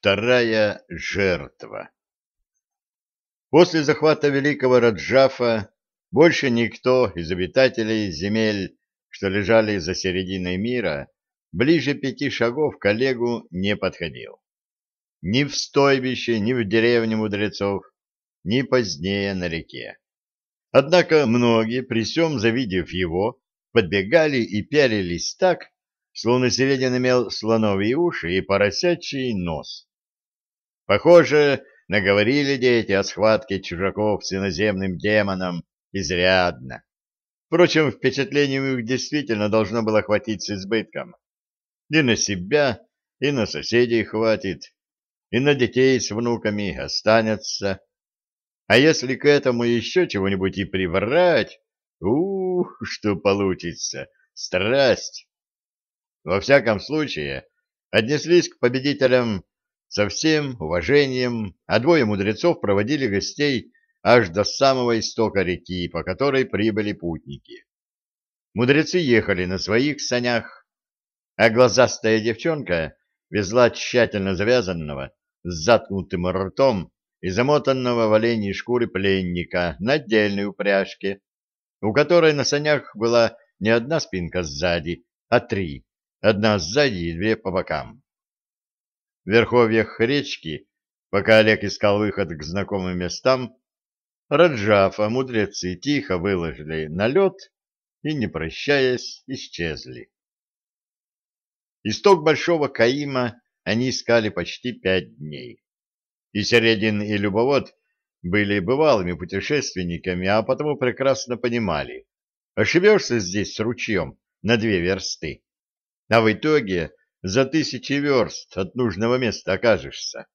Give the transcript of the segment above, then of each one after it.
Вторая жертва После захвата Великого Раджафа больше никто из обитателей земель, что лежали за серединой мира, ближе пяти шагов к Олегу не подходил. Ни в стойбище, ни в деревне мудрецов, ни позднее на реке. Однако многие, при всем завидев его, подбегали и пялились так, словно Середин имел слоновьи уши и поросячий нос. Похоже, наговорили дети о схватке чужаков с иноземным демоном изрядно. Впрочем, впечатлений у них действительно должно было хватить с избытком. И на себя, и на соседей хватит, и на детей с внуками останется. А если к этому еще чего-нибудь и приврать, ух, что получится, страсть! Во всяком случае, отнеслись к победителям со всем уважением, а двое мудрецов проводили гостей аж до самого истока реки, по которой прибыли путники. Мудрецы ехали на своих санях, а глазастая девчонка везла тщательно завязанного, с заткнутым ртом и замотанного в оленьей шкуре пленника на отдельной упряжке, у которой на санях была не одна спинка сзади, а три, одна сзади и две по бокам. Верховьях речки, пока Олег искал выход к знакомым местам, Раджафа мудрецы тихо выложили на лед и, не прощаясь, исчезли. Исток Большого Каима они искали почти пять дней. И Середин, и Любовод были бывалыми путешественниками, а потому прекрасно понимали, ошибешься здесь с ручьем на две версты, а в итоге за тысячи верст от нужного места окажешься.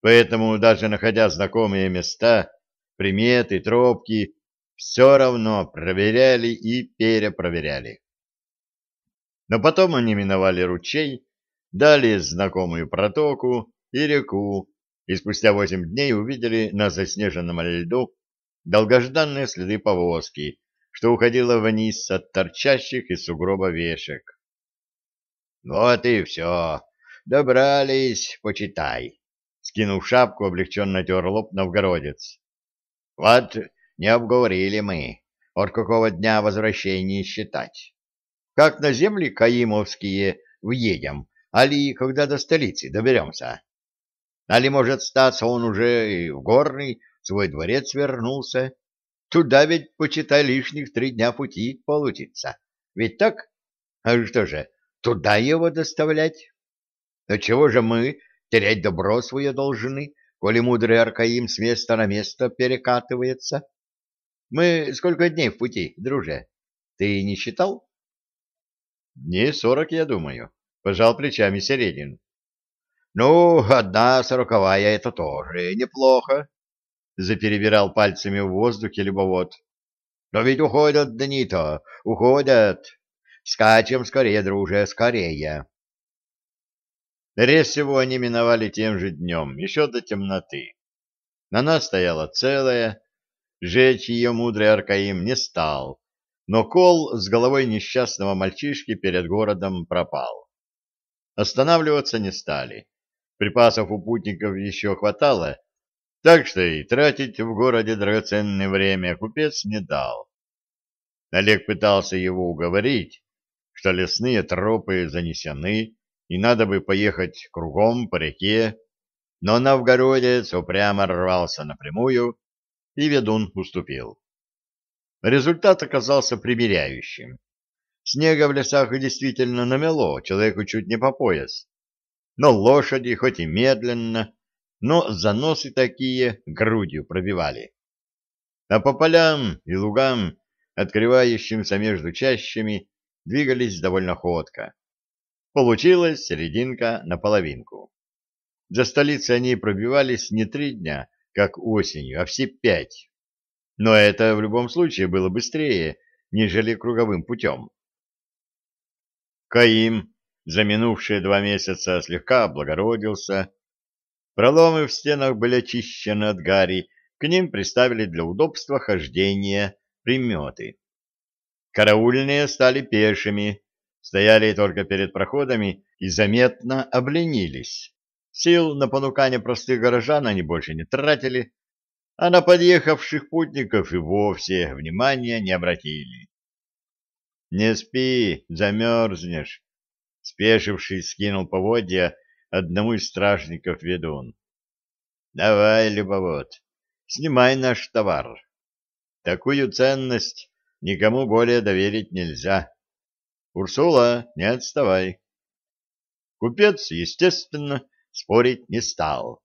Поэтому, даже находя знакомые места, приметы, тропки, все равно проверяли и перепроверяли. Но потом они миновали ручей, далее знакомую протоку и реку, и спустя восемь дней увидели на заснеженном льду долгожданные следы повозки, что уходило вниз от торчащих из сугроба вешек. Вот и все. Добрались, почитай. Скинув шапку, облегченно тер лоб новгородец. Вот не обговорили мы, от какого дня возвращения считать. Как на земли Каимовские въедем, али когда до столицы доберемся? Али, может, статься он уже и в горный свой дворец вернулся? Туда ведь, почитай, лишних три дня пути получится. Ведь так? А что же, туда его доставлять? А чего же мы терять добро свое должны, коли мудрый Аркаим с места на место перекатывается? Мы сколько дней в пути, друже? Ты не считал? Дней сорок, я думаю, — пожал плечами Середин. Ну, одна сороковая — это тоже неплохо, — заперебирал пальцами в воздухе любовод. Но ведь уходят дни-то, уходят. Скачем скорее, друже, скорее. Рез всего они миновали тем же днем, еще до темноты. Она стояла целая, жечь ее мудрый Аркаим не стал, но кол с головой несчастного мальчишки перед городом пропал. Останавливаться не стали. Припасов у путников еще хватало, так что и тратить в городе драгоценное время купец не дал. Олег пытался его уговорить, что лесные тропы занесены, и надо бы поехать кругом по реке, но новгородец упрямо рвался напрямую, и ведун уступил. Результат оказался примиряющим. Снега в лесах действительно намело, человеку чуть не по пояс. Но лошади, хоть и медленно, но заносы такие грудью пробивали. А по полям и лугам, открывающимся между чащами, двигались довольно ходко. Получилась серединка на половинку. За столицей они пробивались не три дня, как осенью, а все пять. Но это в любом случае было быстрее, нежели круговым путем. Каим за минувшие два месяца слегка облагородился. Проломы в стенах были очищены от гари, к ним приставили для удобства хождения приметы. Караульные стали пешими, стояли только перед проходами и заметно обленились. Сил на понукание простых горожан они больше не тратили, а на подъехавших путников и вовсе внимания не обратили. «Не спи, замерзнешь», — спешившись, скинул поводья одному из стражников ведун. «Давай, любовод, снимай наш товар. Такую ценность никому более доверить нельзя. Урсула, не отставай». Купец, естественно, спорить не стал.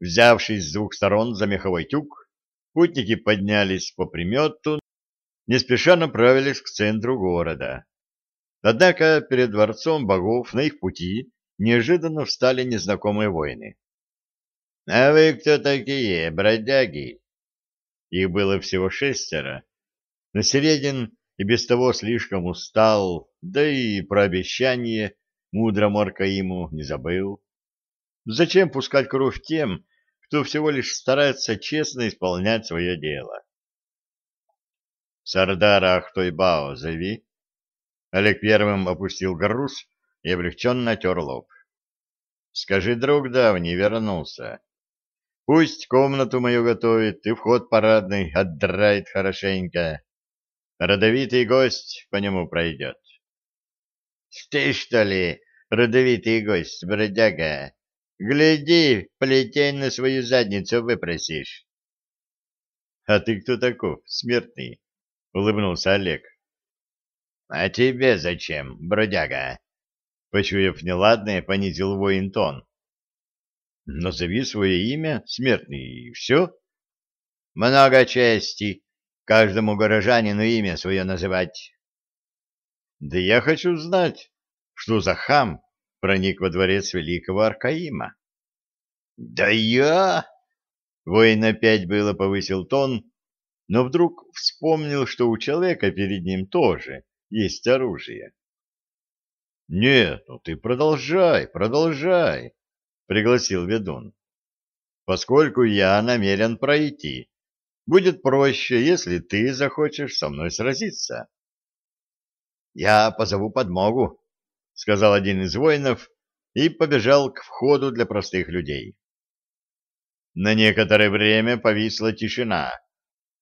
Взявшись с двух сторон за меховой тюк, путники поднялись по примету, не спеша направились к центру города. Однако перед дворцом богов на их пути неожиданно встали незнакомые воины. — А вы кто такие, бродяги? Их было всего шестеро, но Середин и без того слишком устал, да и про обещание мудрому Аркаиму не забыл. Зачем пускать кровь тем, кто всего лишь старается честно исполнять свое дело? Сардара Ахтойбао зови. Олег первым опустил груз и облегченно тер лоб. Скажи, друг давний вернулся. Пусть комнату мою готовит и вход парадный отдрает хорошенько. Родовитый гость по нему пройдет. — Ты что ли, родовитый гость, бродяга? Гляди, плетень на свою задницу выпросишь. — А ты кто таков, смертный? — улыбнулся Олег. — А тебе зачем, бродяга? Почуяв неладное, понизил воин тон. — Назови свое имя, смертный, и все. — Много чести каждому горожанину имя свое называть. — Да я хочу знать, что за хам проник во дворец великого Аркаима. — Да я... Воин опять было повысил тон, но вдруг вспомнил, что у человека перед ним тоже есть оружие. — Нет, ну ты продолжай, продолжай, — пригласил ведун. — Поскольку я намерен пройти, будет проще, если ты захочешь со мной сразиться. — Я позову подмогу, — сказал один из воинов и побежал к входу для простых людей. На некоторое время повисла тишина,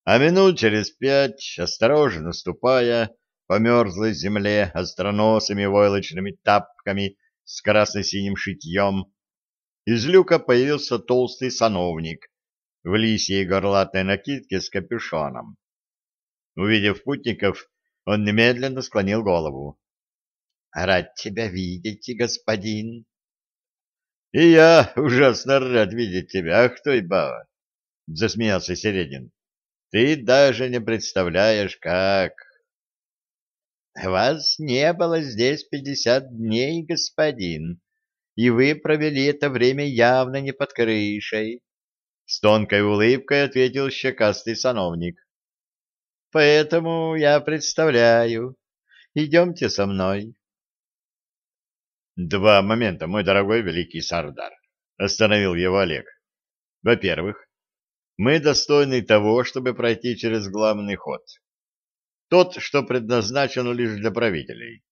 а минут через пять, осторожно ступая по мерзлой земле остроносыми войлочными тапками с красно-синим шитьем, из люка появился толстый сановник в лисьей горлатой накидке с капюшоном. Увидев путников, он немедленно склонил голову. — Рад тебя видеть, господин. — И я ужасно рад видеть тебя, ах ты, баба! — засмеялся Середин. — Ты даже не представляешь, как... — Вас не было здесь пятьдесят дней, господин, и вы провели это время явно не под крышей. С тонкой улыбкой ответил щекастый сановник. — Поэтому я представляю. Идемте со мной. Два момента, мой дорогой великий Сардар. Остановил его Олег. Во-первых, мы достойны того, чтобы пройти через главный ход. Тот, что предназначен лишь для правителей.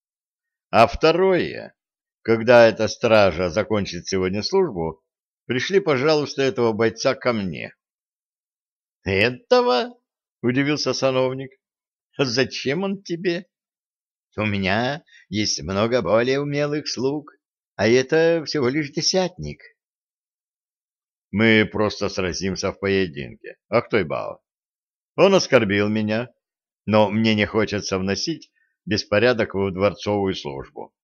А второе, когда эта стража закончит сегодня службу, пришли, пожалуйста, этого бойца ко мне. Этого? Удивился сановник. Зачем он тебе? У меня есть много более умелых слуг, а это всего лишь десятник. Мы просто сразимся в поединке. А кто и Бао? Он оскорбил меня, но мне не хочется вносить беспорядок в дворцовую службу.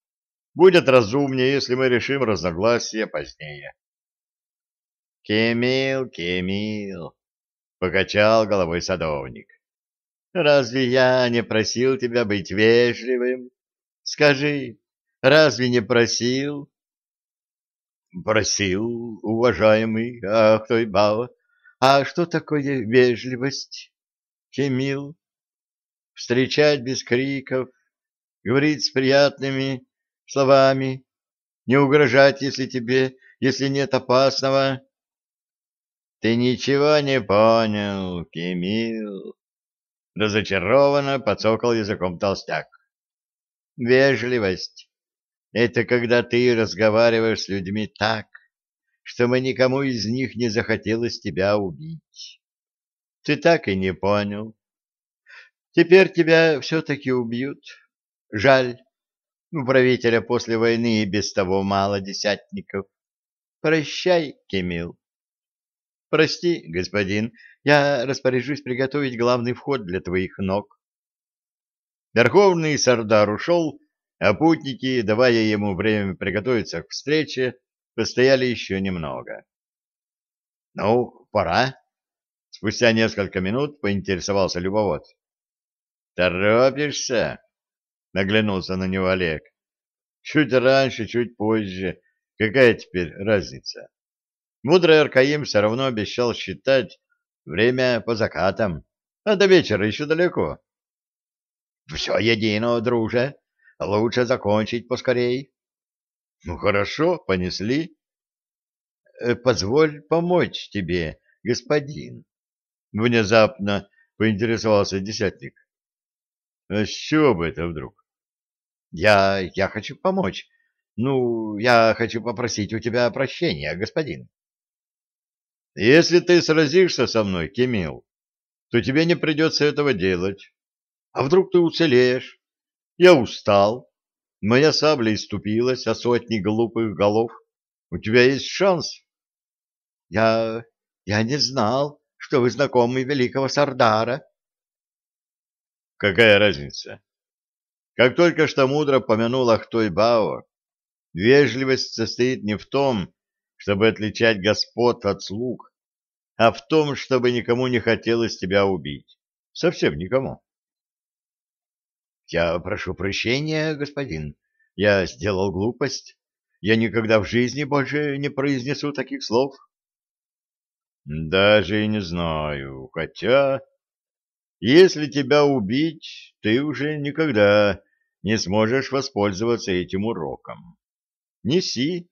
Будет разумнее, если мы решим разногласия позднее. Кемил, Кемил, покачал головой садовник. Разве я не просил тебя быть вежливым? Скажи, разве не просил? Просил, уважаемый Ахтой Бао. А что такое вежливость, Кемил? Встречать без криков, говорить с приятными словами, не угрожать, если тебе, если нет опасного. Ты ничего не понял, Кемил. Разочарованно подсокал языком толстяк. Вежливость — это когда ты разговариваешь с людьми так, чтобы никому из них не захотелось тебя убить. Ты так и не понял. Теперь тебя все-таки убьют. Жаль, у правителя после войны и без того мало десятников. Прощай, Кемил. Прости, господин, я распоряжусь приготовить главный вход для твоих ног. Верховный Сардар ушел, а путники, давая ему время приготовиться к встрече, постояли еще немного. — Ну, пора. Спустя несколько минут поинтересовался любовод. — Торопишься? — наглянулся на него Олег. — Чуть раньше, чуть позже. Какая теперь разница? Мудрый Аркаим все равно обещал считать время по закатам, а до вечера еще далеко. — Все едино, друже. Лучше закончить поскорей. — Ну, хорошо, понесли. Э, — Позволь помочь тебе, господин. Внезапно поинтересовался десятник. — А с чего бы это вдруг? — Я... я хочу помочь. Ну, я хочу попросить у тебя прощения, господин. — Если ты сразишься со мной, Кемил, то тебе не придется этого делать. А вдруг ты уцелеешь? Я устал. Моя сабля иступилась, а сотни глупых голов. У тебя есть шанс. Я... я не знал, что вы знакомы великого Сардара. Какая разница? Как только что мудро помянул Ахтой Бао, вежливость состоит не в том, чтобы отличать господ от слуг, а в том, чтобы никому не хотелось тебя убить. Совсем никому. Я прошу прощения, господин. Я сделал глупость. Я никогда в жизни больше не произнесу таких слов. Даже и не знаю, хотя... Если тебя убить, ты уже никогда не сможешь воспользоваться этим уроком. Неси